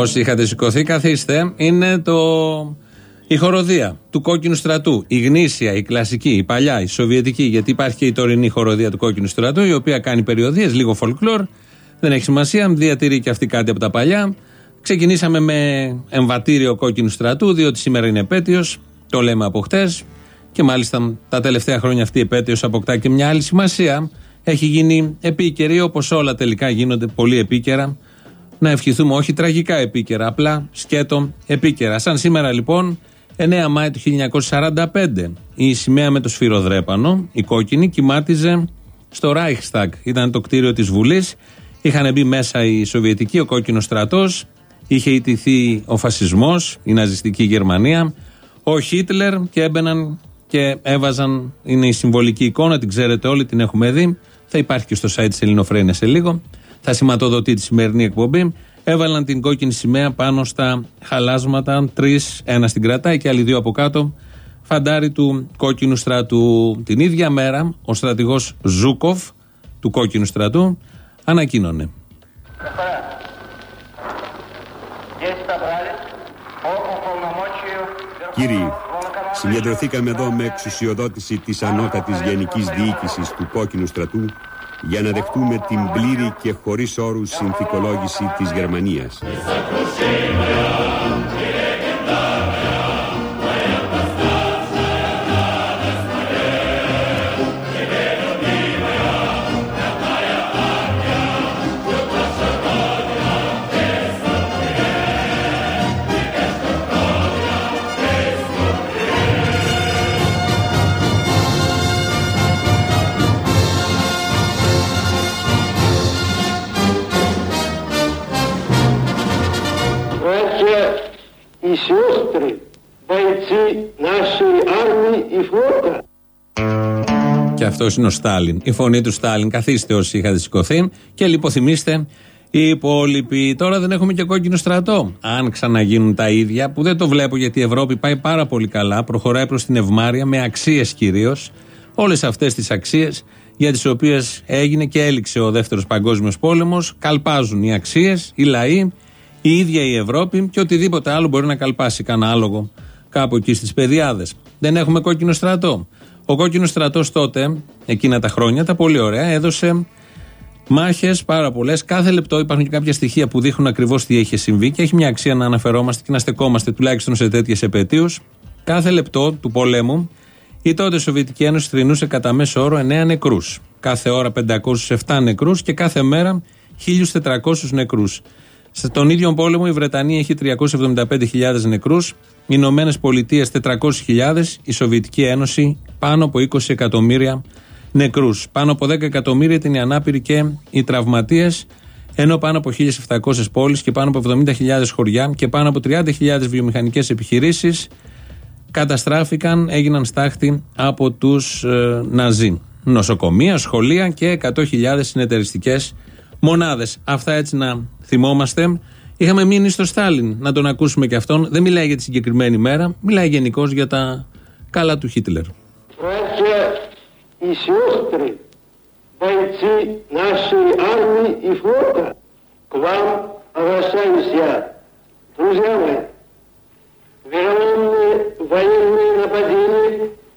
Όσοι είχατε σηκωθεί, καθίστε. Είναι το... η χοροδία του κόκκινου στρατού. Η γνήσια, η κλασική, η παλιά, η σοβιετική. Γιατί υπάρχει και η τωρινή χοροδία του κόκκινου στρατού, η οποία κάνει περιοδίες, λίγο folklore. Δεν έχει σημασία, διατηρεί και αυτή κάτι από τα παλιά. Ξεκινήσαμε με εμβατήριο κόκκινου στρατού, διότι σήμερα είναι επέτειος. Το λέμε από χτες. Και μάλιστα τα τελευταία χρόνια αυτή η επέτειος αποκτά και μια άλλη σημασία. Έχει γίνει επίκαιρη, όπως όλα τελικά γίνονται πολύ επίκαιρα να ευχηθούμε όχι τραγικά επίκαιρα, απλά σκέτο επίκαιρα. Σαν σήμερα λοιπόν, 9 Μάη του 1945, η σημαία με το σφυροδρέπανο, η κόκκινη, κοιμάτιζε στο Reichstag. Ήταν το κτίριο της Βουλής. Είχαν μπει μέσα οι Σοβιετικοί, ο κόκκινος στρατός. Είχε ιτηθεί ο φασισμός, η ναζιστική Γερμανία. Ο Χίτλερ και έμπαιναν και έβαζαν, είναι η συμβολική εικόνα, την ξέρετε όλοι, την έχουμε δει. Θα υπάρχει και στο site της Ελληνοφρένια σε λίγο θα σηματοδοτεί τη σημερινή εκπομπή. Έβαλαν την κόκκινη σημαία πάνω στα χαλάσματα. Τρεις, ένα στην κρατάει και άλλοι δύο από κάτω. Φαντάρι του κόκκινου στρατού. Την ίδια μέρα, ο στρατηγός Ζούκοφ του κόκκινου στρατού ανακοίνωνε. Κύριοι, συγκεντρωθήκαμε εδώ με εξουσιοδότηση της ανώτατης γενικής διοίκησης του κόκκινου στρατού για να δεχτούμε την πλήρη και χωρίς όρους συνθηκολόγηση της Γερμανίας. Αυτός είναι ο Στάλιν. Η φωνή του Στάλιν. Καθίστε όσοι είχατε σηκωθεί και λιποθυμίστε οι υπόλοιποι. Τώρα δεν έχουμε και κόκκινο στρατό. Αν ξαναγίνουν τα ίδια, που δεν το βλέπω γιατί η Ευρώπη πάει πάρα πολύ καλά, προχωράει προς την ευμάρεια με αξίες κυρίως. Όλες αυτές τις αξίες για τις οποίες έγινε και έληξε ο Δεύτερος Παγκόσμιος Πόλεμος, καλπάζουν οι αξίες, οι λαοί, η ίδια η Ευρώπη και οτιδήποτε άλλο μπορεί να καλπάσει κανένα άλογο κάπου εκεί στις πεδιάδες. Δεν έχουμε κόκκινο στρατό. Ο κόκκινος στρατός τότε, εκείνα τα χρόνια, τα πολύ ωραία, έδωσε μάχες πάρα πολλές. Κάθε λεπτό υπάρχουν και κάποια στοιχεία που δείχνουν ακριβώς τι έχει συμβεί και έχει μια αξία να αναφερόμαστε και να στεκόμαστε τουλάχιστον σε τέτοιες επαιτίους. Κάθε λεπτό του πολέμου η τότε Σοβιετική Ένωση θρυνούσε κατά μέσο όρο 9 νεκρούς. Κάθε ώρα 507 νεκρούς και κάθε μέρα 1.400 νεκρούς. Στον ίδιο πόλεμο η Βρετανία έχει 375.000 νεκρούς, οι Ηνωμένες Πολιτείες 400.000, η Σοβιετική Ένωση πάνω από 20 εκατομμύρια νεκρούς. Πάνω από 10 εκατομμύρια ήταν οι ανάπηροι και οι τραυματίες, ενώ πάνω από 1.700 πόλεις και πάνω από 70.000 χωριά και πάνω από 30.000 βιομηχανικές επιχειρήσεις καταστράφηκαν, έγιναν στάχτη από τους ε, Ναζί. Νοσοκομεία, σχολεία και 100.000 συνεταιριστικές μονάδες. Αυτά έτσι να θυμόμαστε. Είχαμε μείνει στο Στάλιν να τον ακούσουμε και αυτόν. Δεν μιλάει για τη συγκεκριμένη μέρα, μιλάει γενικώ για τα καλά του Χίτλερ.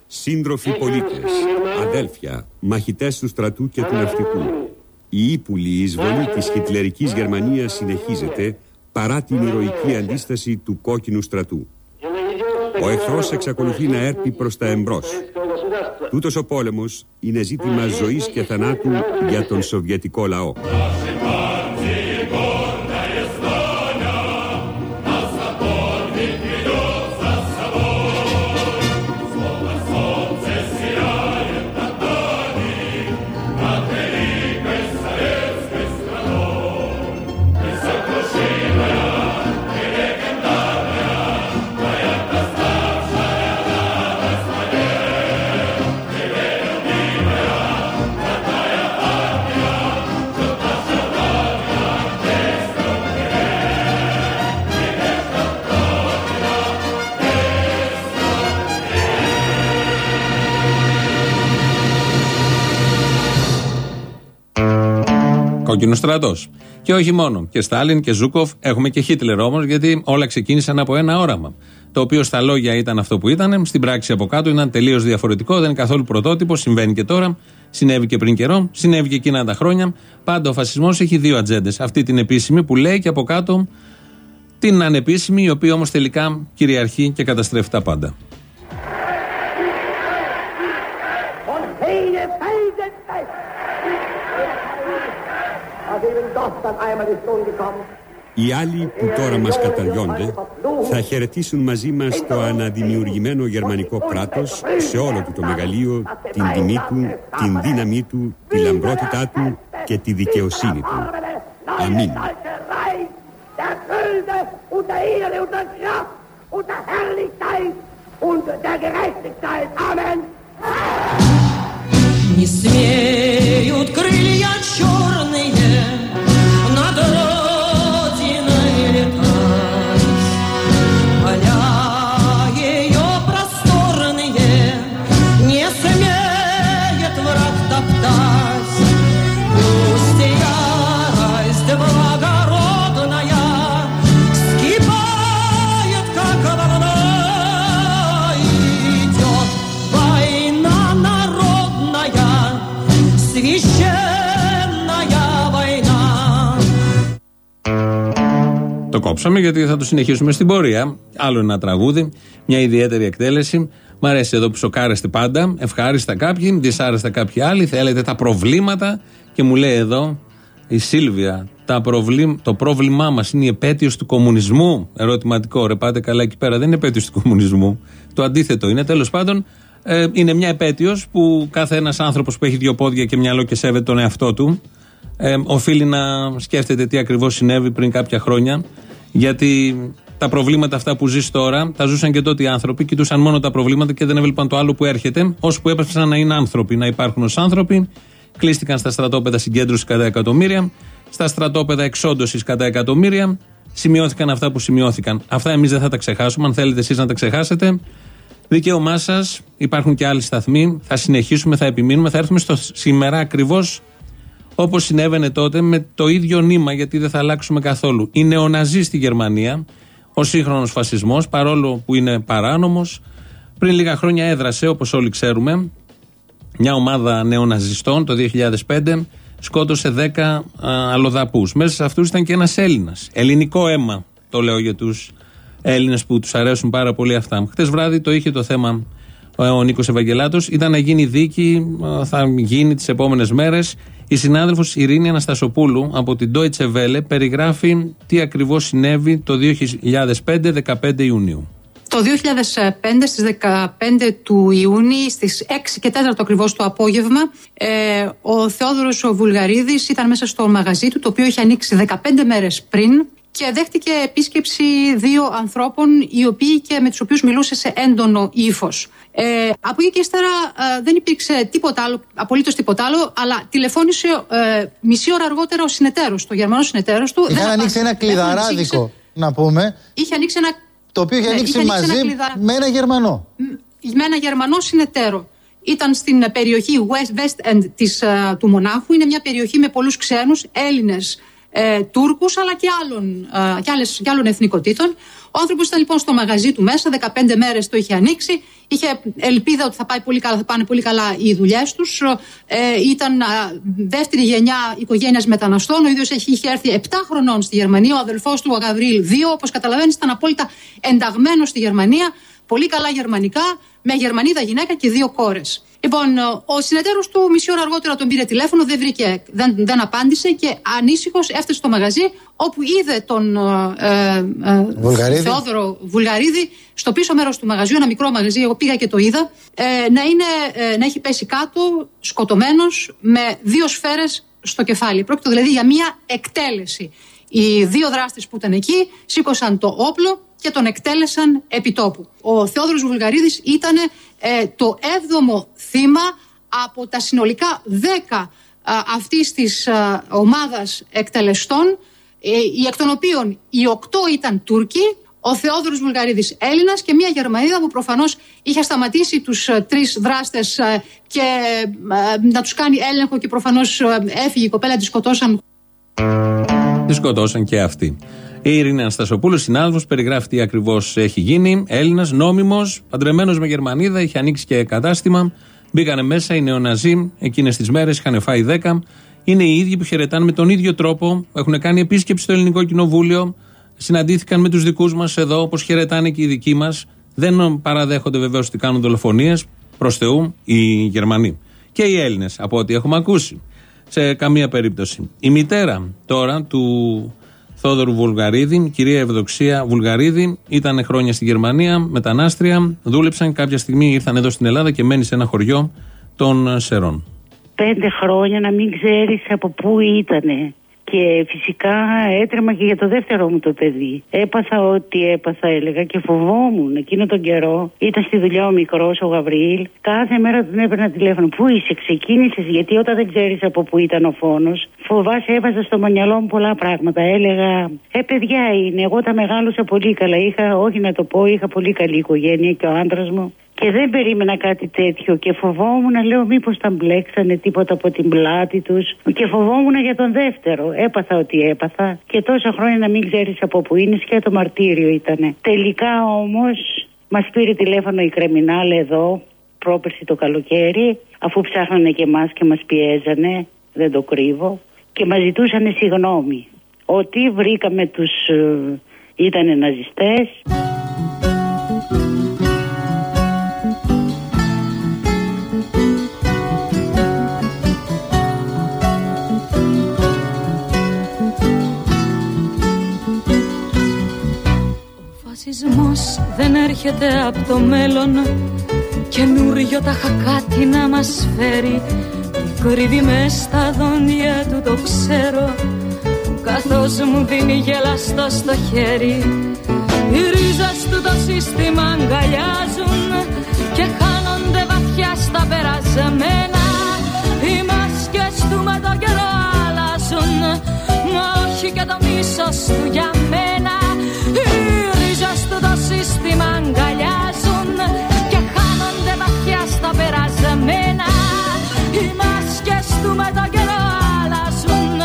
Σύντροφοι πολίτες, αδέλφια, μαχητές του στρατού και του ναυτικού, η ύπουλη εισβολή της χιτλερικής Γερμανίας συνεχίζεται παρά την ηρωική αντίσταση του κόκκινου στρατού. Ο εχθρός εξακολουθεί να έρθει προς τα εμπρός. Τούτος ο πόλεμος είναι ζήτημα ζωής και θανάτου για τον Σοβιετικό λαό. Κόκκινος στρατός. Και όχι μόνο. Και Στάλιν και Ζούκοφ. Έχουμε και Χίτλερ όμως, γιατί όλα ξεκίνησαν από ένα όραμα. Το οποίο στα λόγια ήταν αυτό που ήταν, στην πράξη από κάτω ήταν τελείως διαφορετικό, δεν είναι καθόλου πρωτότυπο, συμβαίνει και τώρα, συνέβη και πριν καιρό, συνέβη και εκείνα τα χρόνια. Πάντα ο φασισμός έχει δύο ατζέντες. Αυτή την επίσημη που λέει και από κάτω την ανεπίσημη, η οποία όμως τελικά κυριαρχεί και καταστρέφει τα πάντα. Οι άλλοι που τώρα μας καταριώνται θα χαιρετήσουν μαζί μας το αναδημιουργημένο γερμανικό κράτος σε όλο του το μεγαλείο, την τιμή του, την δύναμή του, τη λαμπρότητά του και τη δικαιοσύνη του. Αμήν. Не смеют крылья черные κόψαμε γιατί θα το συνεχίσουμε στην πορεία. Άλλο ένα τραγούδι, μια ιδιαίτερη εκτέλεση. Μ' αρέσει εδώ που σοκάρεστε πάντα. Ευχάριστα κάποιοι, δυσάρεστα κάποιοι άλλοι. Θέλετε τα προβλήματα. Και μου λέει εδώ η Σίλβια, τα προβλή... το πρόβλημά μας είναι η επέτειος του κομμουνισμού. Ερωτηματικό. Ρε, πάτε καλά εκεί πέρα. Δεν είναι επέτειος του κομμουνισμού. Το αντίθετο είναι. Τέλος πάντων, ε, είναι μια επέτειος που κάθε ένας άνθρωπος που έχει δύο πόδια και μυαλό και σέβεται τον εαυτό του, ε, οφείλει να σκέφτεται τι ακριβώς συνέβη πριν κάποια χρόνια. Γιατί τα προβλήματα αυτά που ζεις τώρα, τα ζούσαν και τότε οι άνθρωποι, κοιτούσαν μόνο τα προβλήματα και δεν έβλεπαν το άλλο που έρχεται, ώσπου έπρεπε να είναι άνθρωποι, να υπάρχουν ως άνθρωποι. Κλείστηκαν στα στρατόπεδα συγκέντρωσης κατά εκατομμύρια, στα στρατόπεδα εξόντωσης κατά εκατομμύρια. Σημειώθηκαν αυτά που σημειώθηκαν. Αυτά εμείς δεν θα τα ξεχάσουμε. Αν θέλετε εσείς να τα ξεχάσετε, δικαίωμά σας. Υπάρχουν και άλλοι σταθμοί. Θα συνεχίσουμε, θα επιμείνουμε, θα έρθουμε στο σήμερα ακριβώς όπως συνέβαινε τότε με το ίδιο νήμα, γιατί δεν θα αλλάξουμε καθόλου. Οι νεοναζί στη Γερμανία, ο σύγχρονος φασισμός, παρόλο που είναι παράνομος, πριν λίγα χρόνια έδρασε, όπως όλοι ξέρουμε, μια ομάδα νεοναζιστών το 2005 σκότωσε 10 αλλοδαπούς. Μέσα σε αυτούς ήταν και ένας Έλληνας. Ελληνικό αίμα, το λέω για τους Έλληνες που τους αρέσουν πάρα πολύ αυτά. Χτες βράδυ το είχε το θέμα ο Νίκος Ευαγγελάτος. Ήταν να γίνει δίκη, ε, θα γίνει τις επόμενες μέρες. Η συνάδελφος Ειρήνη Αναστασοπούλου από την Deutsche Welle περιγράφει τι ακριβώς συνέβη το 2005, 15 Ιουνίου. Το 2005 στις 15 του Ιούνιου στις 6 και 4 το ακριβώς το απόγευμα ε, ο Θεόδωρος ο Βουλγαρίδης ήταν μέσα στο μαγαζί του το οποίο είχε ανοίξει 15 μέρες πριν και δέχτηκε επίσκεψη δύο ανθρώπων οι οποίοι και με τους οποίους μιλούσε σε έντονο ύφος. Ε, από εκεί και ύστερα ε, δεν υπήρξε τίποτα άλλο, απολύτως τίποτα άλλο, αλλά τηλεφώνησε ε, μισή ώρα αργότερα ο συνεταίρος, το γερμανός συνεταίρος του. Είχαν Δεν ανοίξει ένα απάντησε. Δεν κλειδαράδικο, εξήγησε. να πούμε, Είχε ανοίξει ένα το οποίο είχε Ναι, ανοίξει είχε ανοίξει μαζί ένα κλειδαρά- με ένα Γερμανό. με ένα γερμανό συνεταίρο. Ήταν στην ε, περιοχή West, West End της, ε, του Μονάχου. Είναι μια περιοχή με πολλούς ξένους, Έλληνες, ε, Τούρκους, αλλά και άλλων, ε, και, άλλες, και άλλων εθνικοτήτων. Ο άνθρωπος ήταν λοιπόν στο μαγαζί του μέσα, 15 μέρες το είχε ανοίξει. Είχε ελπίδα ότι θα, πάει πολύ καλά, θα πάνε πολύ καλά οι δουλειές τους. Ε, ήταν ε, δεύτερη γενιά οικογένειας μεταναστών. Ο ίδιος είχε έρθει 7 χρονών στη Γερμανία. Ο αδελφός του, ο Γαβρίλ, 2. Όπως καταλαβαίνεις, ήταν απόλυτα ενταγμένος στη Γερμανία. Πολύ καλά γερμανικά, με Γερμανίδα γυναίκα και δύο κόρες. Λοιπόν, ο συνεταίρος του μισή ώρα αργότερα τον πήρε τηλέφωνο, δεν βρήκε, δεν, δεν απάντησε και ανήσυχος έφτασε στο μαγαζί όπου είδε τον ε, ε, Βουλγαρίδη. Θεόδωρο Βουλγαρίδη στο πίσω μέρος του μαγαζιού, ένα μικρό μαγαζί. Εγώ πήγα και το είδα. Ε, να, είναι, ε, να έχει πέσει κάτω, σκοτωμένος, με δύο σφαίρες στο κεφάλι. Πρόκειται δηλαδή για μία εκτέλεση. Οι δύο δράστες που ήταν εκεί σήκωσαν το όπλο και τον εκτέλεσαν επί τόπου. Ο Θεόδωρος Βουλγαρίδης ήταν ε, το έβδομο θύμα από τα συνολικά δέκα α, αυτής της α, ομάδας εκτελεστών ε, οι εκ των οποίων οι οκτώ ήταν Τούρκοι, ο Θεόδωρος Βουλγαρίδης Έλληνας και μια Γερμανίδα που προφανώς είχε σταματήσει τους ε, τρεις δράστες ε, και ε, να τους κάνει έλεγχο και προφανώς ε, έφυγε η κοπέλα, τη σκοτώσαν Τη σκοτώσαν και αυτοί. Η Ειρήνη Αναστασοπούλου, συνάδελφος, περιγράφει τι ακριβώς έχει γίνει. Έλληνας, νόμιμος, παντρεμένος με Γερμανίδα, είχε ανοίξει και κατάστημα. Μπήκανε μέσα οι νεοναζί, εκείνες τις μέρες είχαν φάει 10. Είναι οι ίδιοι που χαιρετάνε με τον ίδιο τρόπο, έχουν κάνει επίσκεψη στο Ελληνικό Κοινοβούλιο, συναντήθηκαν με τους δικούς μας εδώ, όπως χαιρετάνε και οι δικοί μας. Δεν παραδέχονται βεβαίως ότι κάνουν δολοφονίες προς Θεού οι Γερμανοί. Και οι Έλληνες, από ό,τι έχουμε ακούσει. Σε καμία περίπτωση. Η μητέρα τώρα του Θόδωρου Βουλγαρίδη, κυρία Ευδοξία Βουλγαρίδη, ήταν χρόνια στη Γερμανία, μετανάστρια, δούλεψαν, κάποια στιγμή ήρθαν εδώ στην Ελλάδα και μένει σε ένα χωριό των Σερών. Πέντε χρόνια να μην ξέρεις από πού ήτανε. Και φυσικά έτρεμα και για το δεύτερο μου το παιδί. Έπαθα ό,τι έπαθα, έλεγα και φοβόμουν. Εκείνο τον καιρό ήταν στη δουλειά ο μικρός, ο Γαβριήλ. Κάθε μέρα τον έπαιρνα τηλέφωνο. Πού είσαι, ξεκίνησες, γιατί όταν δεν ξέρεις από πού ήταν ο φόνος, φοβάσαι, έβαζα στο μυαλό μου πολλά πράγματα. Έλεγα, Ε, παιδιά είναι. Εγώ τα μεγάλωσα πολύ καλά. Είχα, όχι να το πω, είχα πολύ καλή οικογένεια και ο άντρας μου. Και δεν περίμενα κάτι τέτοιο και φοβόμουν, λέω μήπως τα μπλέξανε τίποτα από την πλάτη τους και φοβόμουν για τον δεύτερο. Έπαθα ότι έπαθα και τόσα χρόνια να μην ξέρεις από πού είναι και το μαρτύριο ήτανε. Τελικά όμως μας πήρε τηλέφωνο η Κρεμινάλ εδώ πρόπερση το καλοκαίρι αφού ψάχνανε και εμάς και μας πιέζανε, δεν το κρύβω και μας ζητούσανε συγγνώμη ότι βρήκαμε τους ε, ήτανε ναζιστές Φασισμός δεν έρχεται από το μέλλον. Καινούριο τα χακάτι να μας φέρει. Κρύβει μες στα δόντια του το ξέρω. Καθώς μου δίνει γελαστό στο χέρι. Οι ρίζες του το σύστημα αγκαλιάζουν Και χάνονται βαθιά στα περασμένα. Οι μάσκες του με το καιρό αλλάζουν Μα όχι και το μίσος του για μένα του με το καιρό αλλάζουν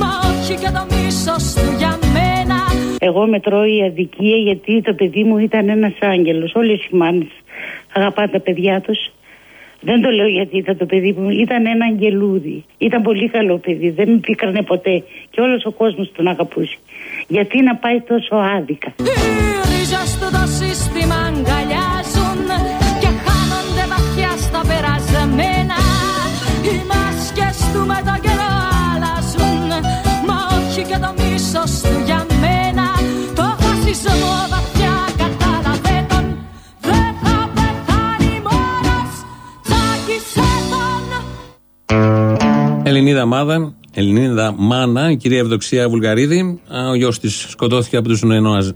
Μα όχι και το μίσος του για μένα Εγώ με τρώει η αδικία γιατί το παιδί μου ήταν ένας άγγελος. Όλες οι μάνες αγαπάνε τα παιδιά τους. Δεν το λέω γιατί ήταν το παιδί μου, ήταν ένα αγγελούδι. Ήταν πολύ καλό παιδί, δεν με πίκρανε ποτέ και όλος ο κόσμος τον αγαπούσε. Γιατί να πάει τόσο άδικα. Οι ρίζες του το σύστημα αγκαλιάζουν Και χάνονται βαθιά στα περασμένα Οι μάσκες του με το καιρό αλλάζουν Μα όχι και το μίσος του για μένα. Το φασισμό βαθιά κατάλαβε τον Δεν θα πεθάνει μόνος. Τσάκισε τον. Ελληνίδα μάδα, Ελληνίδα μάνα, η κυρία Ευδοξία Βουλγαρίδη. Α, Ο γιος της σκοτώθηκε από τους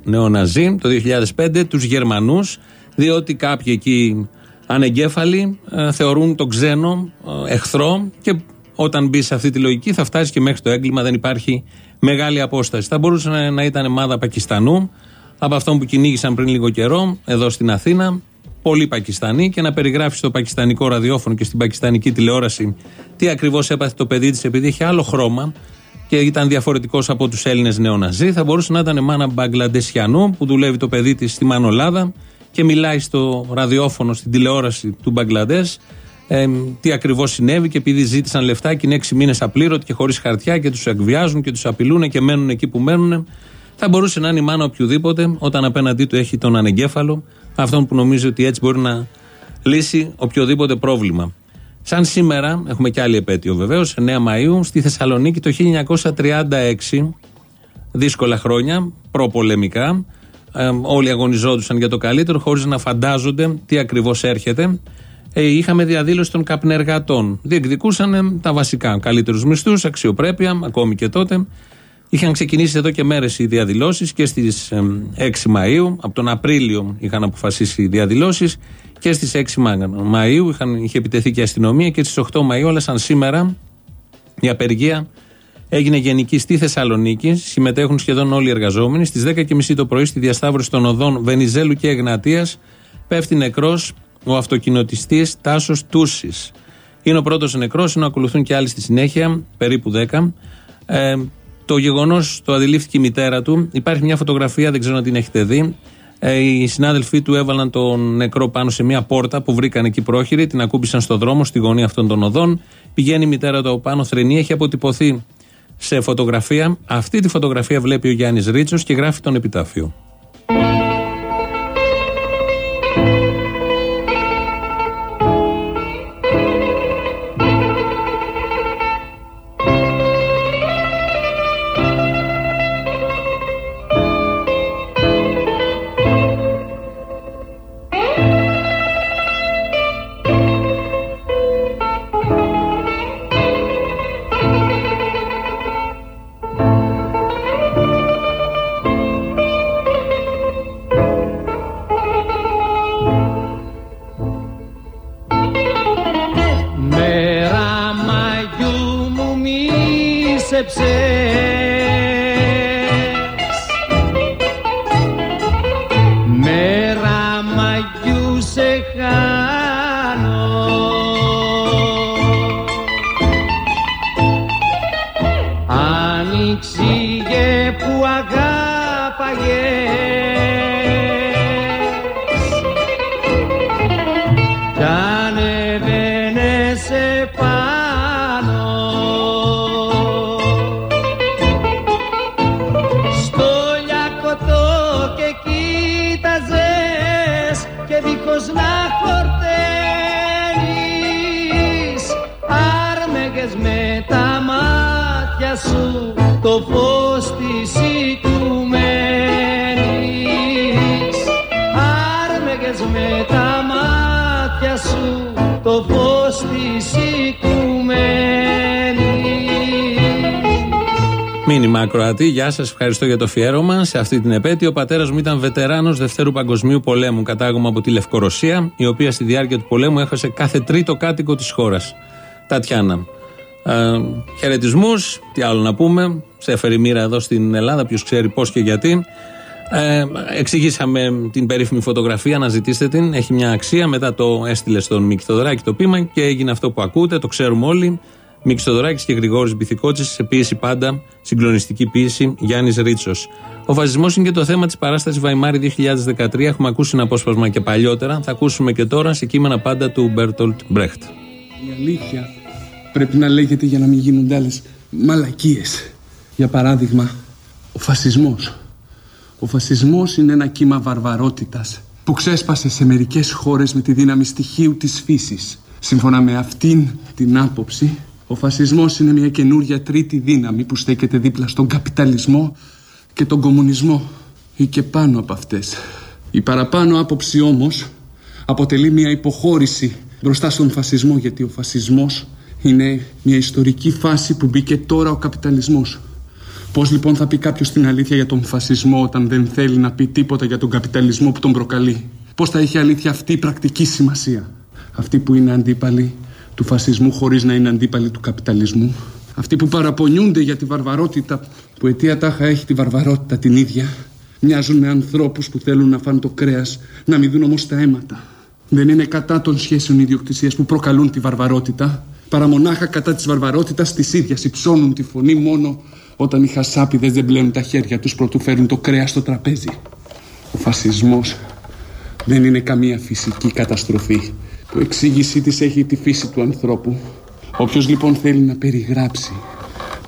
νεοναζί το 2005, τους Γερμανούς, διότι κάποιοι εκεί ανεγκέφαλοι ε, θεωρούν τον ξένο ε, εχθρό και όταν μπεις σε αυτή τη λογική θα φτάσεις και μέχρι το έγκλημα, δεν υπάρχει μεγάλη απόσταση. Θα μπορούσε να, να ήταν μάδα Πακιστανού, από αυτόν που κυνήγησαν πριν λίγο καιρό, εδώ στην Αθήνα, πολλοί Πακιστανοί και να περιγράφεις στο πακιστανικό ραδιόφωνο και στην πακιστανική τηλεόραση τι ακριβώς έπαθε το παιδί της επειδή είχε άλλο χρώμα και ήταν διαφορετικός από τους Έλληνες νεοναζί. Θα μπορούσε να ήταν μάνα Μπαγκλαντεσιανού που δουλεύει το παιδί της στη Μανολάδα και μιλάει στο ραδιόφωνο, στην τηλεόραση του Μπαγκλαντές. Ε, τι ακριβώς συνέβη και επειδή ζήτησαν λεφτά και είναι έξι μήνες απλήρωτοι και χωρίς χαρτιά και τους εκβιάζουν και τους απειλούν και μένουν εκεί που μένουν. Θα μπορούσε να είναι η μάνα οποιοδήποτε όταν απέναντί του έχει τον ανεγκέφαλο, αυτόν που νομίζει ότι έτσι μπορεί να λύσει οποιοδήποτε πρόβλημα. Σαν σήμερα, έχουμε και άλλη επέτειο βεβαίως, 9 Μαου, στη Θεσσαλονίκη το 1936, δύσκολα χρόνια, προπολεμικά. Ε, όλοι αγωνιζόντουσαν για το καλύτερο, χωρίς να φαντάζονται τι ακριβώς έρχεται. Ε, είχαμε διαδήλωση των καπνεργατών. Διεκδικούσαν ε, τα βασικά. Καλύτερους μισθούς, αξιοπρέπεια, ακόμη και τότε. Είχαν ξεκινήσει εδώ και μέρες οι διαδηλώσεις και στις 6 Μαου. Από τον Απρίλιο είχαν αποφασίσει οι διαδηλώσεις και στις 6 Μαου είχαν, είχε επιτεθεί και η αστυνομία και στις 8 Μαου, αλλά σαν σήμερα η απεργία έγινε γενική στη Θεσσαλονίκη. Συμμετέχουν σχεδόν όλοι οι εργαζόμενοι. Στις 10.30 το πρωί στη διασταύρωση των οδών Βενιζέλου και Εγνατίας πέφτει νεκρός ο αυτοκινητιστή Τάσος Τούσης. Είναι ο πρώτος νεκρός, ενώ ακολουθούν και άλλοι στη συνέχεια, περίπου 10. Ε, Το γεγονός το αντιλήφθηκε η μητέρα του. Υπάρχει μια φωτογραφία, δεν ξέρω αν την έχετε δει. Ε, οι συνάδελφοί του έβαλαν τον νεκρό πάνω σε μια πόρτα που βρήκαν εκεί πρόχειροι, την ακούμπησαν στο δρόμο, στη γωνία αυτών των οδών. Πηγαίνει η μητέρα του από πάνω, θρενή, έχει αποτυπωθεί σε φωτογραφία. Αυτή τη φωτογραφία βλέπει ο Γιάννης Ρίτσος και γράφει τον επιτάφιο. Μήνυμα ακροατή, γεια σας, ευχαριστώ για το αφιέρωμα. Σε αυτή την επέτειο, ο πατέρας μου ήταν βετεράνος Δευτέρου Παγκοσμίου Πολέμου, κατάγωμα από τη Λευκορωσία, η οποία στη διάρκεια του πολέμου έχασε κάθε τρίτο κάτοικο της χώρας. Τατιάνα. Ε, Χαιρετισμούς, τι άλλο να πούμε. Σε έφερε η μοίρα εδώ στην Ελλάδα, ποιος ξέρει πώς και γιατί. Ε, εξηγήσαμε την περίφημη φωτογραφία, να ζητήσετε την. Έχει μια αξία. Μετά το έστειλε στον Μίκη Θοδωράκη το πείμα και έγινε αυτό που ακούτε. Το ξέρουμε όλοι. Μίκης Θοδωράκη και Γρηγόρης Μπιθικότσης σε ποίηση πάντα, συγκλονιστική ποίηση Γιάννης Ρίτσος. Ο φασισμός είναι και το θέμα της παράστασης Βαϊμάρη 2013. Έχουμε ακούσει ένα απόσπασμα και παλιότερα. Θα ακούσουμε και τώρα σε κείμενα πάντα του Μπέρτολτ Μπρέχτ. Η αλήθεια πρέπει να λέγεται για να μην γίνονται άλλες μαλακίες. Για παράδειγμα, ο φασισμός. Ο φασισμός είναι ένα κύμα βαρβαρότητας που ξέσπασε σε μερικές χώρες με τη δύναμη στοιχείου της φύσης. Σύμφωνα με αυτήν την άποψη, ο φασισμός είναι μια καινούρια τρίτη δύναμη που στέκεται δίπλα στον καπιταλισμό και τον κομμουνισμό ή και πάνω από αυτές. Η παραπάνω άποψη όμως αποτελεί μια υποχώρηση μπροστά στον φασισμό γιατί ο φασισμός είναι μια ιστορική φάση που μπήκε τώρα ο καπιταλισμός. Πώς λοιπόν θα πει κάποιος την αλήθεια για τον φασισμό όταν δεν θέλει να πει τίποτα για τον καπιταλισμό που τον προκαλεί; Πώς θα έχει αλήθεια αυτή η πρακτική σημασία; Αυτοί που είναι αντίπαλοι του φασισμού χωρίς να είναι αντίπαλοι του καπιταλισμού. Αυτοί που παραπονιούνται για τη βαρβαρότητα που αιτία τάχα έχει τη βαρβαρότητα την ίδια. Μοιάζουν με ανθρώπους που θέλουν να φάνε το κρέας, να μην δουν όμως τα αίματα. Δεν είναι κατά των σχέσεων ιδιοκτησίας που προκαλούν τη βαρβαρότητα, παρά μονάχα κατά της βαρβαρότητας της ίδιας. Υψώνουν τη φωνή μόνο όταν οι χασάπιδες δεν πλένουν τα χέρια τους προτού φέρουν το κρέας στο τραπέζι. Ο φασισμός δεν είναι καμία φυσική καταστροφή που εξήγησή της έχει τη φύση του ανθρώπου. Όποιος λοιπόν θέλει να περιγράψει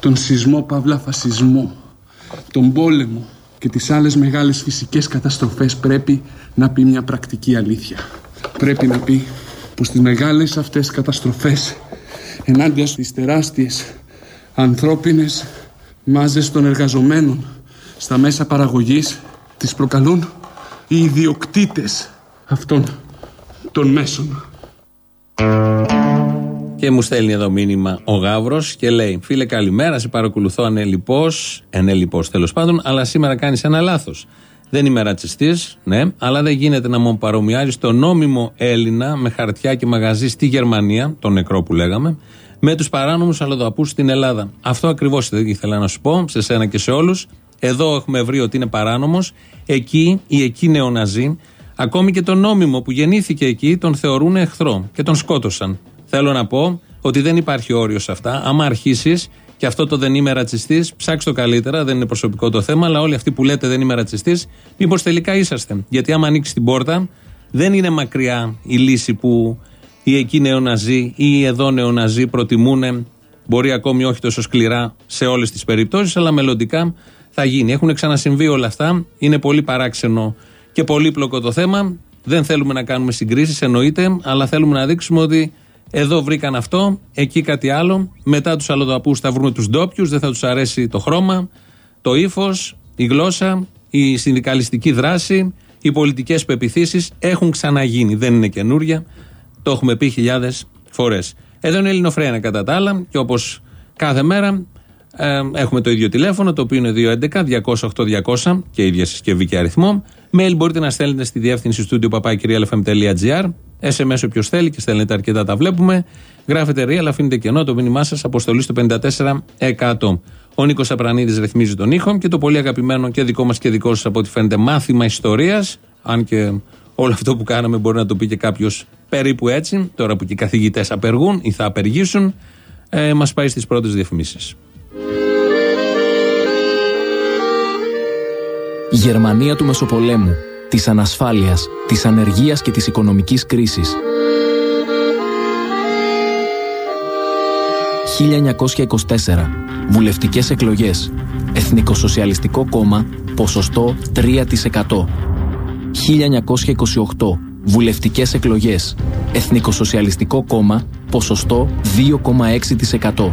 τον σεισμό παύλα φασισμό, τον πόλεμο και τις άλλες μεγάλες φυσικές καταστροφές πρέπει να πει μια πρακτική αλήθεια. Πρέπει να πει πως τις μεγάλες αυτές καταστροφές ενάντια στις τεράστιες ανθρώπινες μάζες των εργαζομένων στα μέσα παραγωγής τις προκαλούν οι ιδιοκτήτες αυτών των μέσων. Και μου στέλνει εδώ μήνυμα ο Γαύρος και λέει: Φίλε, καλημέρα. Σε παρακολουθώ ανελειπώ. Ενελειπώ τέλος πάντων, αλλά σήμερα κάνεις ένα λάθος. Δεν είμαι ρατσιστής, ναι, αλλά δεν γίνεται να μου παρομοιάζεις τον νόμιμο Έλληνα με χαρτιά και μαγαζί στη Γερμανία, τον νεκρό που λέγαμε, με τους παράνομους αλλοδαπούς στην Ελλάδα. Αυτό ακριβώς ήθελα να σου πω, σε σένα και σε όλους. Εδώ έχουμε βρει ότι είναι παράνομος. Εκεί ή εκεί νεοναζί, ακόμη και τον νόμιμο που γεννήθηκε εκεί, τον θεωρούν εχθρό και τον σκότωσαν. Θέλω να πω ότι δεν υπάρχει όριος σε αυτά. Άμα αρχίσεις Και αυτό το δεν είμαι ρατσιστής, ψάξτε το καλύτερα, δεν είναι προσωπικό το θέμα, αλλά όλοι αυτοί που λέτε δεν είμαι ρατσιστής, μήπως τελικά είσαστε. Γιατί άμα ανοίξεις την πόρτα, δεν είναι μακριά η λύση που οι εκεί νεοναζί ή οι εδώ νεοναζί προτιμούν. Μπορεί ακόμη όχι τόσο σκληρά σε όλες τις περιπτώσεις, αλλά μελλοντικά θα γίνει. Έχουν ξανασυμβεί όλα αυτά. Είναι πολύ παράξενο και πολύπλοκο το θέμα. Δεν θέλουμε να κάνουμε συγκρίσεις, εννοείται, αλλά θέλουμε να δείξουμε ότι εδώ βρήκαν αυτό, εκεί κάτι άλλο. Μετά τους αλλοδαπούς θα βρούμε τους ντόπιους, δεν θα τους αρέσει το χρώμα, το ύφος, η γλώσσα, η συνδικαλιστική δράση, οι πολιτικές πεπιθήσεις έχουν ξαναγίνει. Δεν είναι καινούρια. Το έχουμε πει χιλιάδες φορές. Εδώ είναι Ελληνοφρένα κατά τα άλλα και όπως κάθε μέρα ε, έχουμε το ίδιο τηλέφωνο, το οποίο είναι 211-208-200 και ίδια συσκευή και αριθμό. Mail μπορείτε να στέλνετε στη διεύθυνση studio papakirialfm.gr. SMS όποιος θέλει και στέλνετε αρκετά τα βλέπουμε. Γράφετε real, αφήνετε κενό το μήνυμά σας, αποστολή στο 54%. Ο Νίκος Απρανίδης ρυθμίζει τον ήχο και το πολύ αγαπημένο και δικό μας και δικό σας από ό,τι φαίνεται μάθημα ιστορίας. Αν και όλο αυτό που κάναμε μπορεί να το πει και κάποιος περίπου έτσι, τώρα που και οι καθηγητές απεργούν ή θα απεργήσουν, ε, μας πάει στις πρώτες διαφημίσεις. Γερμανία του Μεσοπολέμου, της ανασφάλειας, της ανεργίας και της οικονομικής κρίσης. 1924. Βουλευτικές εκλογές. Εθνικοσοσιαλιστικό κόμμα, ποσοστό 3%. 1928. Βουλευτικές εκλογές. Εθνικοσοσιαλιστικό κόμμα, ποσοστό 2,6%.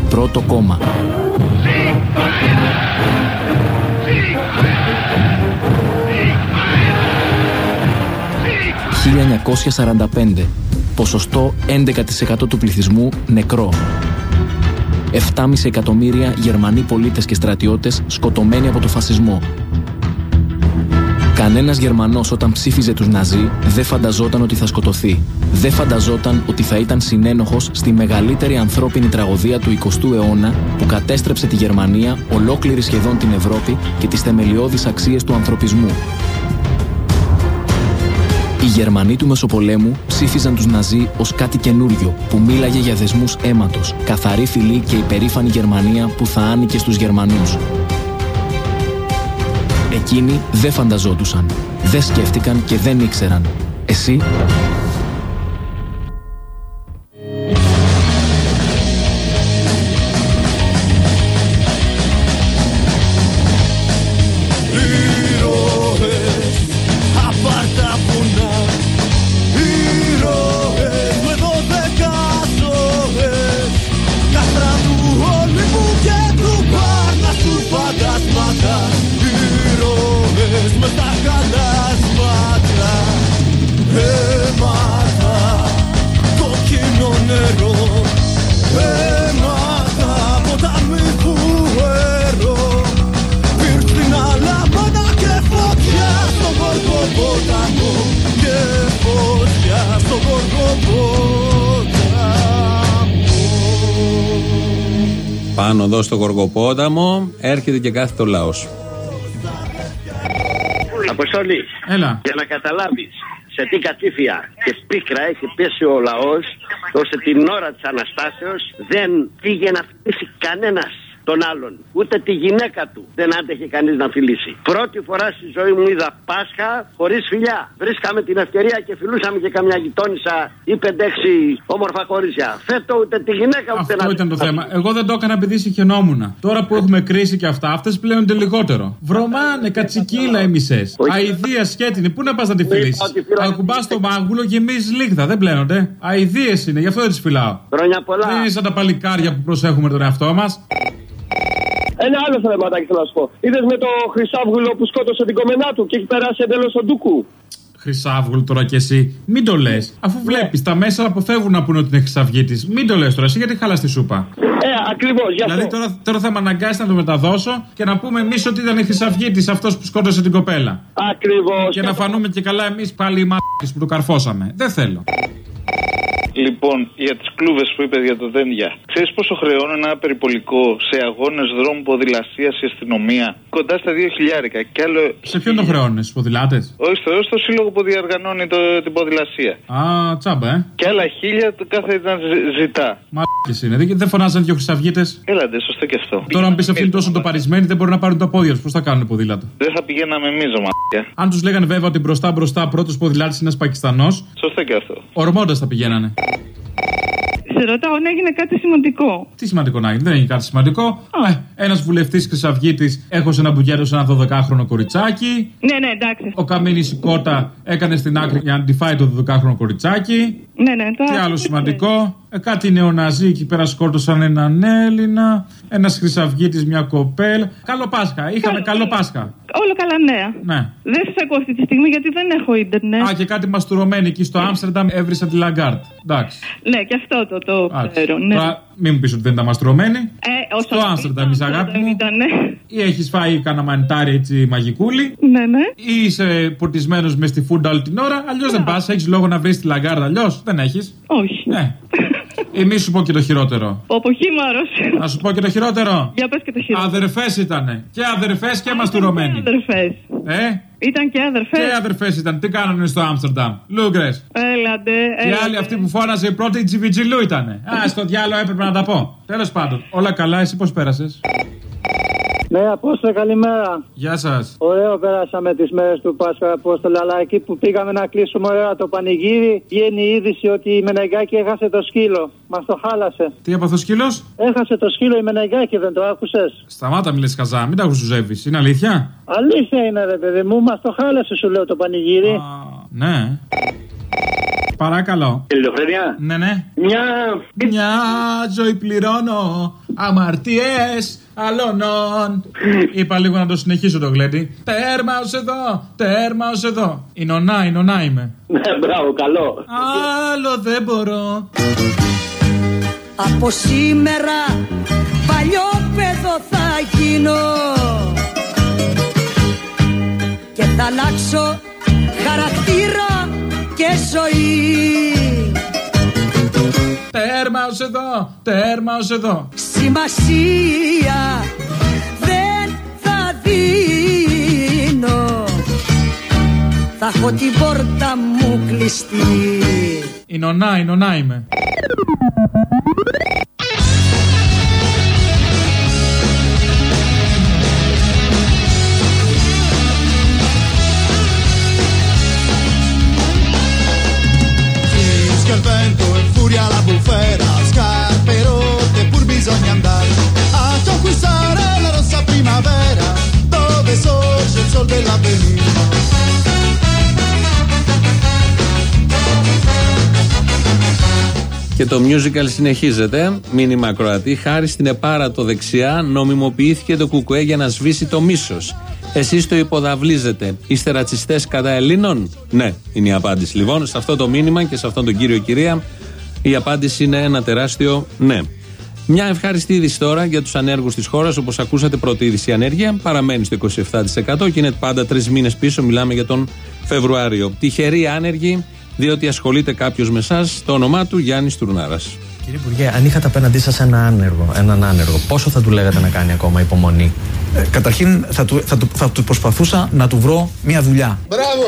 Πρώτο κόμμα. 1945. Ποσοστό 11% του πληθυσμού νεκρό. 7,5 εκατομμύρια Γερμανοί πολίτες και στρατιώτες σκοτωμένοι από το φασισμό. Κανένας Γερμανός όταν ψήφιζε τους Ναζί δεν φανταζόταν ότι θα σκοτωθεί. Δεν φανταζόταν ότι θα ήταν συνένοχος στη μεγαλύτερη ανθρώπινη τραγωδία του 20ου αιώνα που κατέστρεψε τη Γερμανία, ολόκληρη σχεδόν την Ευρώπη και τις θεμελιώδεις αξίες του ανθρωπισμού. Οι Γερμανοί του Μεσοπολέμου ψήφιζαν τους Ναζί ως κάτι καινούριο που μίλαγε για δεσμούς αίματος, καθαρή φυλή και υπερήφανη Γερμανία που θα άνοικε στους Γερμανούς. Εκείνοι δεν φανταζόντουσαν, δεν σκέφτηκαν και δεν ήξεραν. Εσύ; Πάνω εδώ στο Γοργοπόταμο έρχεται και κάθεται ο λαός. Αποστολή. Έλα. Για να καταλάβεις σε τι κατήφια και σπίκρα έχει πέσει ο λαός, ώστε την ώρα της Αναστάσεως δεν πήγε να φιλήσει κανένας τον άλλον. Ούτε τη γυναίκα του δεν άντεχε κανείς να φιλήσει. Πρώτη φορά στη ζωή μου είδα Πάσχα χωρίς φιλιά. Βρίσκαμε την ευκαιρία και φιλούσαμε και καμιά γειτόνισσα ή πεντέξι όμορφα κορίτσια. Φέτο ούτε τη γυναίκα ούτε Αυτό ήταν το θέμα. Εγώ δεν το έκανα επειδή συγχαινόμουν. Τώρα που έχουμε κρίση και αυτά, αυτές πλέον είναι λιγότερο. Βρωμάνε, κατσικίλα οι μισές. Αιδία σκέτινη, πού να πας να τη φιλήσεις; Ακουμπάς το μάγουλο γεμίζεις λίγδα, δεν πλένονται. Αιδίε είναι, γι' αυτό δεν τις φυλάω. Χρόνια πολλά. Δεν είναι σαν τα παλικάρια που προσέχουμε τον εαυτό μας. Ένα άλλο θεματάκι θέλω να σου πω. Είδες με το Χρυσάβγουλο που σκότωσε την κομμενά του και έχει περάσει εντελώς τον Ντούκου; Χρυσάβγουλο τώρα κι εσύ. Μην το λες. Αφού βλέπεις τα μέσα αποφεύγουν να πούνε ότι είναι χρυσαυγίτης. Μην το λες τώρα εσύ γιατί χάλα τη σούπα. Ε, ακριβώς, γι' αυτό. Δηλαδή τώρα, τώρα θα με αναγκάσει να το μεταδώσω και να πούμε εμείς ότι ήταν η Χρυσαυγήτη αυτός που σκότωσε την κοπέλα. Ακριβώς. Και να φανούμε και καλά εμείς πάλι οι μαλάκες που το καρφώσαμε. Δεν θέλω. Λοιπόν, για τις κλούβες που είπε για το Δένδια. Ξέρεις πόσο χρεώνει ένα περιπολικό σε αγώνες δρόμου ποδηλασία η αστυνομία; Κοντά στα 2 χιλιάρικα. Και άλλο. Σε ποιον το χρεώνεις, στου ποδηλάτες; Όχι, στο, στο σύλλογο που διοργανώνει το, την ποδηλασία. Α, τσάμπα, ε. Και άλλα χίλια το κάθε ήταν ζη- ζητά. Μαλάκες είναι. Δεν, δεν φωνάζαν δύο χρυσαυγίτε. Έλαντε, σωστό και αυτό. Τώρα, αν πεις αυτοί είναι τόσο το παρισμένοι, δεν μπορούν να πάρουν τα πόδια τους. Πώς θα κάνουν ποδήλατο; Δεν θα πηγαίναμε εμείς, ο μαλάκια. Αν τους λέγανε βέβαια ότι μπροστά μπροστά πρώτος ποδηλάτης είναι ένας Πακιστανός, Σωστό και αυτό. ορμώντας θα πηγαίνανε. Σε ρωτάω αν έγινε κάτι σημαντικό. Τι σημαντικό να γίνει, δεν έγινε κάτι σημαντικό. Ε, ένας βουλευτής Χρυσαυγήτης έχωσε ένα μπουκέτο σε ένα 12χρονο κοριτσάκι. Ναι, ναι, εντάξει. Ο Καμίνης η Κότα έκανε στην άκρη για να τη φάει το 12χρονο κοριτσάκι. Ναι, ναι, τώρα. Τι άλλο σημαντικό; Ε, κάτι νεοναζί εκεί πέρα σκότωσαν έναν Έλληνα. Ένας Χρυσαυγίτης, μια κοπέλα. Καλό Πάσχα. Είχαμε καλό Πάσχα. Όλο καλά νέα. Ναι. Δεν σας ακούω αυτή τη στιγμή γιατί δεν έχω ίντερνετ. Α, και κάτι μαστουρωμένοι εκεί στο Άμστερνταμ έβρισαν τη Λαγκάρντ. Εντάξει. Ναι, και αυτό το, το Εντάξει. ξέρω. Ναι. Τώρα, μην μου πεις ότι δεν ήταν μαστουρωμένοι. Ε, όσο Στο Άμστερνταμ, είσαι αγάπη μου. Ήτανε. Ή έχεις φάει κανένα μανιτάρι έτσι μαγικούλι. Ναι, ναι. Ή είσαι ποτισμένος μες στη φούντα όλη την ώρα. Αλλιώς δεν πας. Έχεις λόγο να βρεις τη Λαγκάρτ. Αλλιώς δεν έχεις. Όχι. Ναι. Ή μη σου πω και το χειρότερο. Ο αποχήμαρο. Να σου πω και το χειρότερο. Για πες και το χειρότερο. Αδερφές ήτανε. Και αδερφές και μαστουρωμένοι. Αδερφές. Ε, Ήταν και αδερφές. και αδερφές ήταν. Τι κάνανε στο Άμστερνταμ. Λούγκρε. Έλατε. Και έλατε. άλλη αυτή που φώναζε η πρώτη η Τζιβιτζιλού ήτανε. Α, στο διάλογο έπρεπε να τα πω. Τέλος πάντων, όλα καλά, εσύ πώς πέρασες; Ναι, Απόστολε, καλημέρα. Γεια σας. Ωραίο πέρασαμε τις μέρες του Πάσχα, Απόστολε, αλλά εκεί που πήγαμε να κλείσουμε ωραία το πανηγύρι, βγαίνει η είδηση ότι η Μενεγκάκη έχασε το σκύλο. Μας το χάλασε. Τι έπαθε ο σκύλος; Έχασε το σκύλο η Μενεγκάκη, δεν το άκουσες; Σταμάτα, μιλέ χαζά, μην τα γουζουζεύεις. Είναι αλήθεια; Αλήθεια είναι, ρε παιδί μου, μας το χάλασε, σου λέω το πανηγύρι. Ναι. Παρακαλώ. Ελληνοφρένια. Ναι, ναι. Μια. Μια ζωή πληρώνω αμαρτίες αλώνων. Είπα λίγο να το συνεχίσω το γλέντι. Τέρμα ως εδώ, τέρμα ως εδώ. Η νονά, η νονά είμαι. Ναι, μπράβο, καλό. Άλλο δεν μπορώ. Από σήμερα παλιό παιδό θα γίνω και θα αλλάξω χαρακτήρα και ζωή Τέρμας ως εδώ, τέρμας ως εδώ. Σημασία δεν θα δίνω Θα έχω την πόρτα μου κλειστή Η νονά, η νονά είμαι. Sorge il sol dell'avvenire. Και το musical συνεχίζεται. Μήνυμα ακροατή. Χάρη στην επάρατο δεξιά, νομιμοποιήθηκε το κουκουέ για να σβήσει το μίσος. Εσείς το υποδαβλίζετε. Είστε ρατσιστές κατά Ελλήνων; Ναι, είναι η απάντηση. Λοιπόν, σε αυτό το μήνυμα και σε αυτόν τον κύριο κυρία, η απάντηση είναι ένα τεράστιο ναι. Μια ευχάριστη είδηση τώρα για τους ανέργους της χώρας. Όπως ακούσατε, πρώτη είδηση η ανέργεια παραμένει στο 27% και είναι πάντα τρεις μήνες πίσω. Μιλάμε για τον Φεβρουάριο. Τυχεροί άνεργοι, διότι ασχολείται κάποιος με εσάς. Το όνομά του Γιάννης Τουρνάρας. Κύριε Υπουργέ, αν είχατε απέναντί σας ένα άνεργο, έναν άνεργο, πόσο θα του λέγατε να κάνει ακόμα υπομονή; Ε, καταρχήν θα του, θα, του, θα του προσπαθούσα να του βρω μια δουλειά. Μπράβο!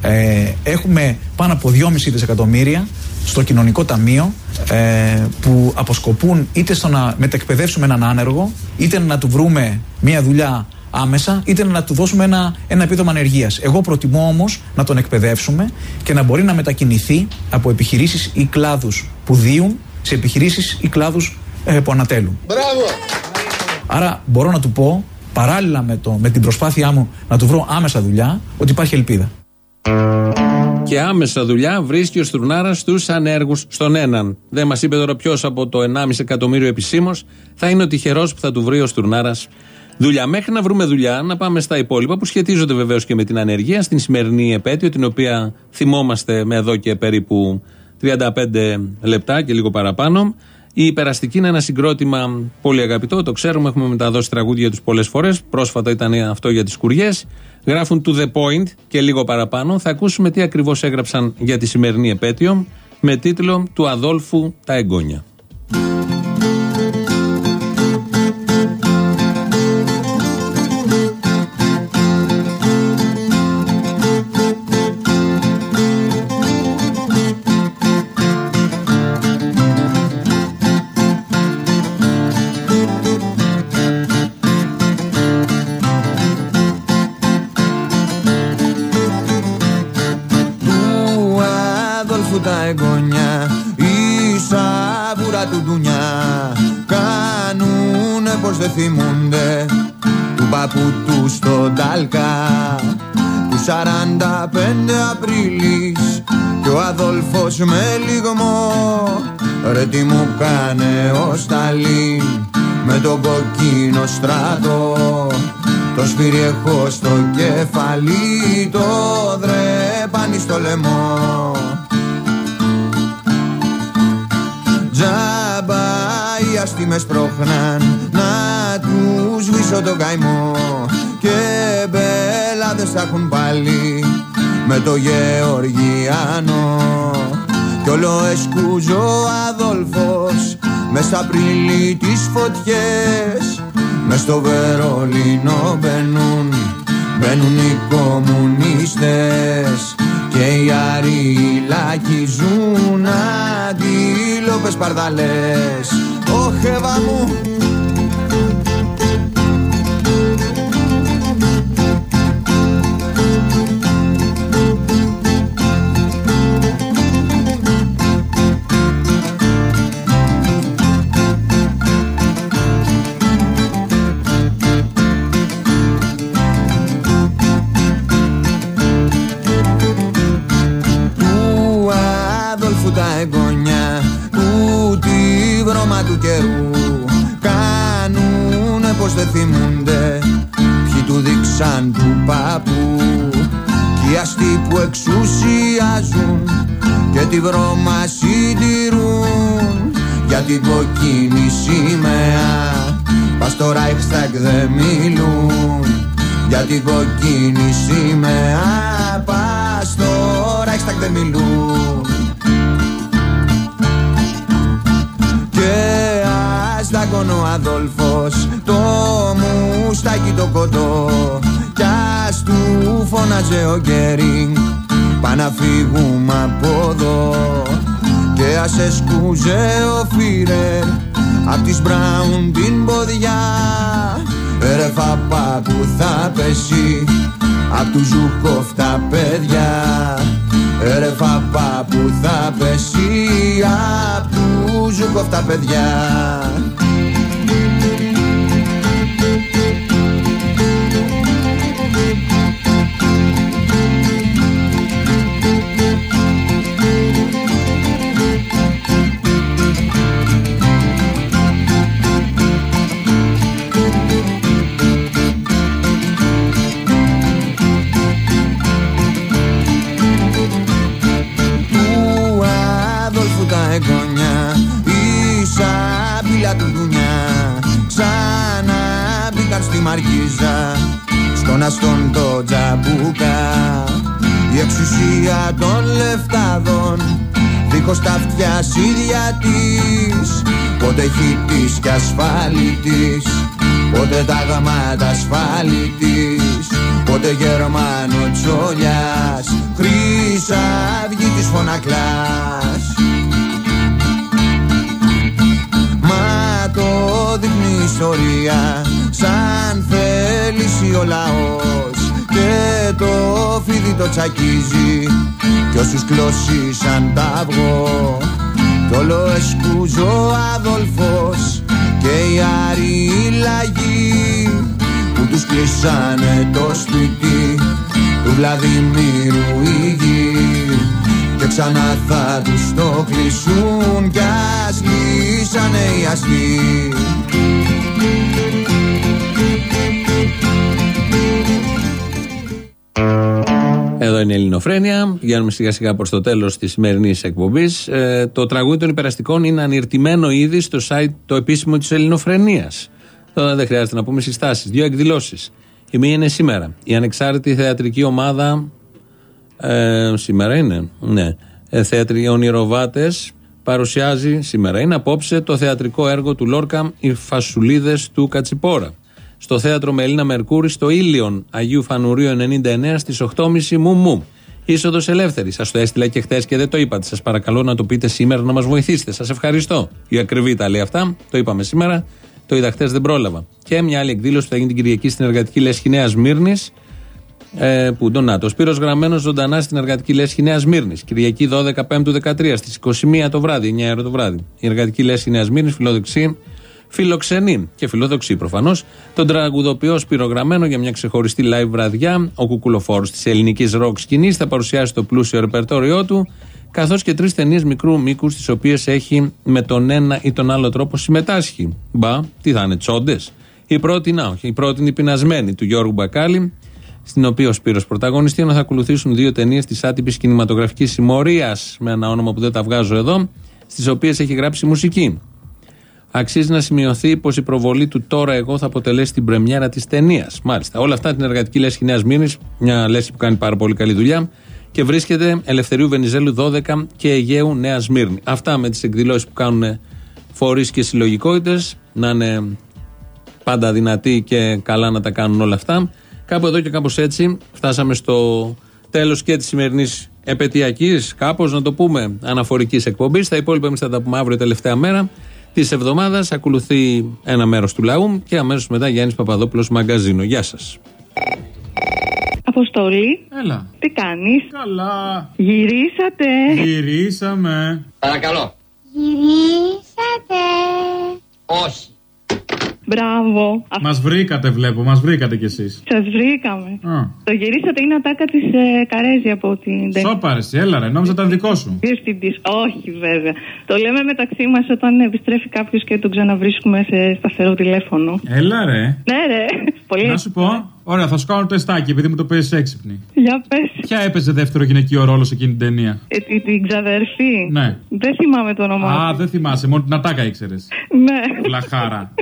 Ε, έχουμε πάνω από 2,5 δισεκατομμύρια στο κοινωνικό ταμείο ε, που αποσκοπούν είτε στο να μετεκπαιδεύσουμε έναν άνεργο, είτε να του βρούμε μια δουλειά άμεσα, είτε να του δώσουμε ένα, ένα επίδομα ανεργίας. Εγώ προτιμώ όμως να τον εκπαιδεύσουμε και να μπορεί να μετακινηθεί από επιχειρήσεις ή κλάδους που δίουν σε επιχειρήσεις ή κλάδους ε, που ανατέλουν. Μπράβο! Άρα μπορώ να του πω, παράλληλα με, το, με την προσπάθειά μου να του βρω άμεσα δουλειά, ότι υπάρχει ελπίδα. Και άμεσα δουλειά βρίσκει ο Στουρνάρα στους ανέργους στον έναν. Δεν μας είπε τώρα ποιος από το 1,5 εκατομμύριο επισήμως θα είναι ο τυχερός που θα του βρει ο Στουρνάρα δουλειά. Μέχρι να βρούμε δουλειά, να πάμε στα υπόλοιπα που σχετίζονται βεβαίως και με την ανεργία στην σημερινή επέτειο, την οποία θυμόμαστε με εδώ και περίπου 35 λεπτά και λίγο παραπάνω. Η υπεραστική είναι ένα συγκρότημα πολύ αγαπητό, το ξέρουμε, έχουμε μεταδώσει τραγούδια τους πολλές φορές. Πρόσφατα ήταν αυτό για τις κουριές. Γράφουν to the point και λίγο παραπάνω. Θα ακούσουμε τι ακριβώς έγραψαν για τη σημερινή επέτειο με τίτλο Του Αδόλφου τα εγγόνια. Κοκκίνο στράτο το σπίρι έχω στο κεφαλί το δρέπανι στο λαιμό. Τζάμπα οι αστήμες πρόχναν να τους σβήσω τον καημό. Και μπέλαδες θα έχουν πάλι με το Γεωργιάνο κι όλο εσκούζω ο Αδόλφος μες στα πριλή τις φωτιές Μες στο Βερολίνο μπαίνουν, μπαίνουν οι κομμουνίστες και οι αριλάκοι ζουν αντίλοπες παρδαλές. Ωχ, Εύα μου, τη βρώμα συντηρούν για την κοκκίνη σημαία. Πας στο Reichstag δεν μιλούν για την κοκκίνη σημαία. Πας στο Reichstag δεν μιλούν. Και ας δάκωνε ο Αδόλφος το μουστάκι το κοντό. Κι ας του φώναζε ο Γκέρινγκ πά να φύγουμε από εδώ. Και ας εσκούζε ο Φίρερ απ' της Μπράουν την ποδιά. Ρε φαπά που θα πέσει απ' του Ζουκόφ τα παιδιά. Ρε φαπά που θα πέσει απ' του Ζουκόφ τα παιδιά στη Μαργίζα στον αστόν το τζαμπούκα. Η εξουσία των λεφτάδων δίχως τα αυτιά ίδια της. Πότε χιτής και ασφάλιτης πότε τα γαμάτα ασφάλιτης πότε Γερμανο τσόλιας χρυσαυγή της φωνακλάς. Μα το δείχνει η ιστορία σαν θέληση ο λαός. Και το φίδι το τσακίζει. Κι όσους κλωσίσαν τα αυγό. Κι όλο εσκούζω ο Αδόλφος. Και οι άροι λαγοί που τους κλείσανε το σπίτι του Βλαδιμίρου η γη. Και ξανά θα τους το κλείσουν κι ας λύσανε οι αστείς Εδώ είναι η Ελληνοφρένεια. Πηγαίνουμε σιγά σιγά προς το τέλος της σημερινής εκπομπής. Ε, το τραγούδι των υπεραστικών είναι ανηρτημένο ήδη στο site το επίσημο της Ελληνοφρενεία. Τώρα δεν χρειάζεται να πούμε συστάσεις. Δύο εκδηλώσεις. Η μία είναι σήμερα. Η ανεξάρτητη θεατρική ομάδα. Ε, σήμερα είναι. Ναι. Ε, θεατρικοί ονειροβάτες παρουσιάζει σήμερα. Είναι απόψε το θεατρικό έργο του Λόρκαμ Οι Φασουλίδες του Κατσιπόρα. Στο θέατρο Μελίνα Μερκούρη, στο Ήλιον Αγίου Φανουρίου 99 στις 8.30 μου μου. Είσοδος ελεύθερης. Σας το έστειλα και χθες και δεν το είπατε. Σας παρακαλώ να το πείτε σήμερα να μας βοηθήσετε. Σας ευχαριστώ. Η ακριβή τα λέει αυτά. Το είπαμε σήμερα. Το είδα χθες, δεν πρόλαβα. Και μια άλλη εκδήλωση που θα γίνει την Κυριακή στην εργατική λέσχη Νέας Μύρνης. Ε, που τον Νάτο. Σπύρος γραμμένος ζωντανά στην εργατική λέσχη Νέας Μύρνης. Κυριακή 12 Πέμπτου 13 στις 21 το βράδυ, 9 ώρα το βράδυ. Η εργατική λέσχη Νέας Μύρνης φιλοδοξεί, φιλοξενεί και φιλοδοξεί προφανώς τον τραγουδοποιό Σπύρο Γραμμένο για μια ξεχωριστή live βραδιά. Ο κουκουλοφόρος της ελληνικής ροκ σκηνής θα παρουσιάσει το πλούσιο ρεπερτόριό του καθώς και τρεις ταινίες μικρού μήκους, τις οποίες έχει με τον ένα ή τον άλλο τρόπο συμμετάσχει. Μπα, τι θα είναι, τσόντες; Η πρώτη, να, όχι, η πρώτη είναι η πεινασμένη του Γιώργου Μπακάλη, στην οποία ο Σπύρος πρωταγωνιστεί, ενώ θα ακολουθήσουν δύο ταινίες της άτυπης κινηματογραφικής συμμορίας, με ένα όνομα που δεν τα βγάζω εδώ, στις οποίες έχει γράψει μουσική. Αξίζει να σημειωθεί πως η προβολή του Τώρα Εγώ θα αποτελέσει την πρεμιέρα της ταινίας. Μάλιστα. Όλα αυτά την εργατική λέσχη Νέας Μήνης, μια λέσχη που κάνει πάρα πολύ καλή δουλειά και βρίσκεται Ελευθερίου Βενιζέλου 12 και Αιγαίου Νέας Μύρνη. Αυτά με τις εκδηλώσεις που κάνουν φορείς και συλλογικότητες, να είναι πάντα δυνατοί και καλά να τα κάνουν όλα αυτά. Κάπου εδώ και κάπως έτσι φτάσαμε στο τέλος και της σημερινής επαιτειακής, κάπως να το πούμε, αναφορικής εκπομπής. Τα υπόλοιπα εμείς θα τα πούμε αύριο, τελευταία μέρα της εβδομάδας. Ακολουθεί ένα μέρος του λαού και αμέσως μετά Γιάννης Παπαδόπουλος Μαγκαζίνο. Γεια σας. Αποστολή. Έλα. Τι κάνεις; Καλά. Γυρίσατε. Γυρίσαμε. Παρακαλώ. Γυρίσατε. Όχι. Μπράβο. Μας βρήκατε, βλέπω, μας βρήκατε κι εσείς. Σας βρήκαμε. Α. Το γυρίσατε είναι ατάκα της ε, Καρέζη από την ταινία. Σόπαρες, έλα ρε, νόμιζα ήταν δικό σου. Διευθυντής. Όχι, βέβαια. Το λέμε μεταξύ μας όταν επιστρέφει κάποιος και τον ξαναβρίσκουμε σε σταθερό τηλέφωνο. Έλα ρε. Ναι, ρε. Πολύ. Να σου πω, ωραία, θα σου κάνω το εστάκι επειδή μου το παίζει έξυπνη. Για πες. Ποια έπαιζε δεύτερο γυναικείο ρόλο σε εκείνη την ταινία; Ε, την, την ξαδερφή. Ναι. Δεν θυμάμαι το όνομά Α, της. δεν θυμάσαι, μόνο την ατάκα ήξερες. Ναι. Βλαχάρα.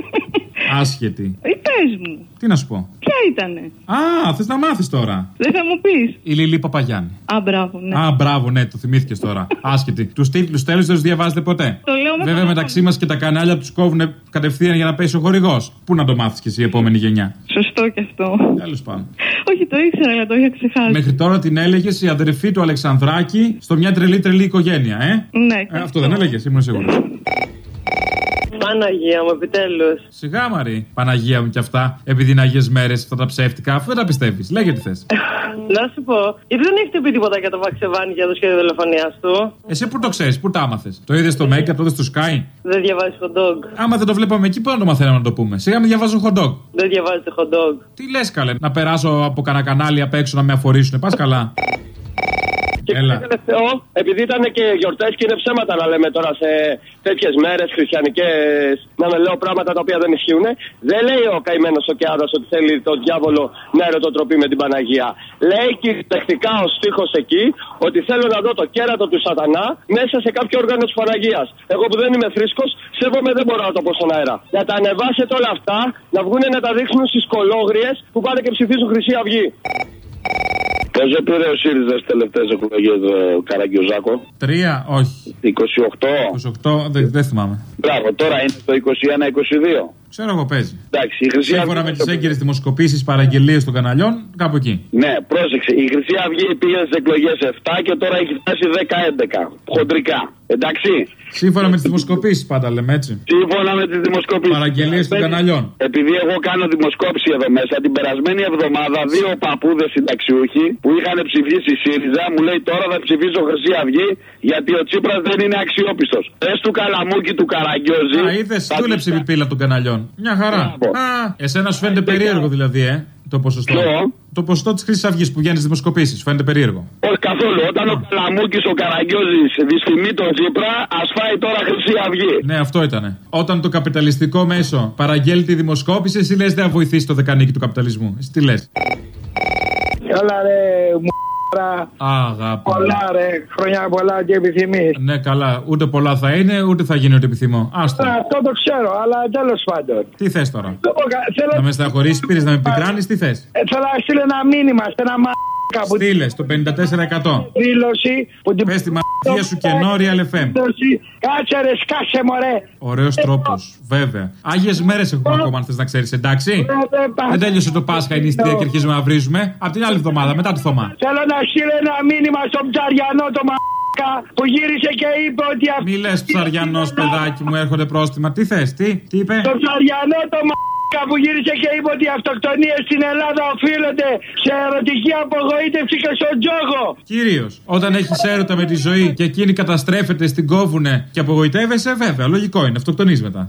Άσχετη. Ή πες μου. Τι να σου πω; Ποια ήτανε; Α, θες να μάθεις τώρα. Δεν θα μου πεις. Η Λιλή Παπαγιάννη. Α, μπράβο, ναι. Α, μπράβο, ναι, το θυμήθηκες τώρα. Άσχετη. Τους τίτλους τέλου δεν τους διαβάζετε ποτέ; Το λέω με Βέβαια μεταξύ μας και τα κανάλια τους κόβουν κατευθείαν για να πέσει ο χορηγός. Πού να το μάθεις κι εσύ η επόμενη γενιά; Σωστό κι αυτό. Τέλος πάντων. Όχι, το ήξερα, αλλά το είχα ξεχάσει. Μέχρι τώρα την έλεγες η αδερφή του Αλεξανδράκη στο μια τρελή τρελή οικογένεια, ε; Ναι. Ε, αυτό δεν έλεγες, ήμουν σίγουρος. Παναγία μου, επιτέλους. Σιγά Μαρή, Παναγία μου κι αυτά. Επειδή είναι αγίε μέρες αυτά τα ψεύτικα, αφού δεν τα πιστεύεις. Λέγε τι θες. Να σου πω, γιατί δεν έχετε πει τίποτα για το Βαξεβάνι για το σχέδιο δολοφονίας του. Εσύ πού το ξέρεις, πού τα άμαθες. Το είδες στο Make-up, το είδες στο Sky. Δεν διαβάζεις hot dog. Άμα δεν το βλέπαμε εκεί, πού να το μαθαίναμε να το πούμε. Σιγά με διαβάζω hot dog. Δεν διαβάζετε hot dog. Τι λες, καλέ, να περάσω από κανένα κανάλι απ' έξω να με αφορήσουν. Πας καλά. Και Έλα. κάτι τελευταίο, επειδή ήταν και γιορτές και είναι ψέματα να λέμε τώρα σε τέτοιες μέρες χριστιανικές, να με λέω πράγματα τα οποία δεν ισχύουν, δεν λέει ο καημένος ο Κιάδας ότι θέλει τον διάβολο να ερωτοτροπεί με την Παναγία. Λέει κυριολεκτικά ο στίχος εκεί ότι θέλω να δω το κέρατο του Σατανά μέσα σε κάποιο όργανο της Παναγίας. Εγώ που δεν είμαι θρήσκος, σέβομαι δεν μπορώ να το πω στον αέρα. Να τα ανεβάσετε όλα αυτά, να βγουν να τα δείξουν στις κολόγριες που πάνε και ψηφίζουν Χρυσή Αυγή. Πόσο πήρε ο ΣΥΡΙΖΑ στις τελευταίες εκλογές, Καραγκιόζάκο. Τρία, όχι. 28. 28, δεν, δεν θυμάμαι. Μπράβο, τώρα είναι το 21-22. Ξέρω εγώ παίζει. Εντάξει, η Χρυσή Σύμφωνα Αυγή- με τις έγκυρες δημοσκοπήσει, παραγγελίες των καναλιών, κάπου εκεί. Ναι, πρόσεξε. Η Χρυσή Αυγή πήγε στις εκλογές 7 και τώρα έχει φτάσει 10-11. Χοντρικά. Εντάξει. Σύμφωνα με τις δημοσκοπήσεις, πάντα λέμε έτσι. Σύμφωνα με τις δημοσκοπήσεις. Παραγγελίες των καναλιών. Επειδή εγώ κάνω δημοσκόπηση εδώ μέσα, την περασμένη εβδομάδα δύο παππούδες συνταξιούχοι που είχαν ψηφίσει ΣΥΡΙΖΑ μου λέει τώρα θα ψηφίσω Χρυσή Αυγή γιατί ο Τσίπρας δεν είναι αξιόπιστος. Πες του καλαμούκι του Καραγκιόζη. Α, είδες, δούλεψε η πύλα των καναλιών. Μια χαρά. Α, εσένα σου φαίνεται περίεργο δηλαδή, ε, το ποσοστό. Το ποσοστό της Χρυσή Αυγής που βγαίνει στις δημοσκοπήσεις, σου φαίνεται περίεργο. Όχι καθόλου. Όταν ο Καλαμούκης ο Καραγκιόζη δυστυχεί τον Τσίπρα, ας φάει τώρα Χρυσή Αυγή. Ναι, αυτό ήτανε. Όταν το καπιταλιστικό μέσο παραγγέλνει τη δημοσκόπηση, εσύ λες δεν θα βοηθήσει το δεκανίκι του καπιταλισμού. Εσύ τι λες. Καλά ρε μου Αγάπη. Πολλά ρε, χρόνια πολλά και επιθυμεί. Ναι, καλά. Ούτε πολλά θα είναι, ούτε θα γίνει ό,τι επιθυμώ. Άστο. Αυτό το ξέρω, αλλά τέλος πάντων. Τι θες τώρα; Το πω κα- Θέλω, Να με σταχωρήσει, πήρες να με πικράνεις, τι θες; ε, θέλω να στείλω ένα μήνυμα σε ένα μαλάκα που Στείλε το 54%. δήλωση που την Πες τη μαθία σου και νόρια LFM. δήλωση. Κάτσε ρε, σκάσε μωρέ. Ωραίος τρόπος, βέβαια. Άγιες μέρες έχουμε ακόμα, αν θες να ξέρεις, εντάξει. Δεν τέλειωσε το Πάσχα η νηστεία και αρχίζουμε να βρίζουμε. Απ' την άλλη εβδομάδα, μετά το Θωμά. Θέλω να στείλω ένα μήνυμα στον ψαριανό το μαλάκα που γύρισε και είπε ότι αυτό. Μη λες ψαριανός, παιδάκι μου, έρχονται πρόστιμα. Τι θες, τι, τι είπε; Το ψαριανό το μαλάκα που γύρισε και είπε ότι οι αυτοκτονίες στην Ελλάδα οφείλονται σε ερωτική απογοήτευση και στον τζόγο. Κυρίως. Όταν έχεις έρωτα με τη ζωή και εκείνη καταστρέφεται, στην κόβουνε και απογοητεύεσαι, βέβαια, λογικό είναι, αυτοκτονείς μετά.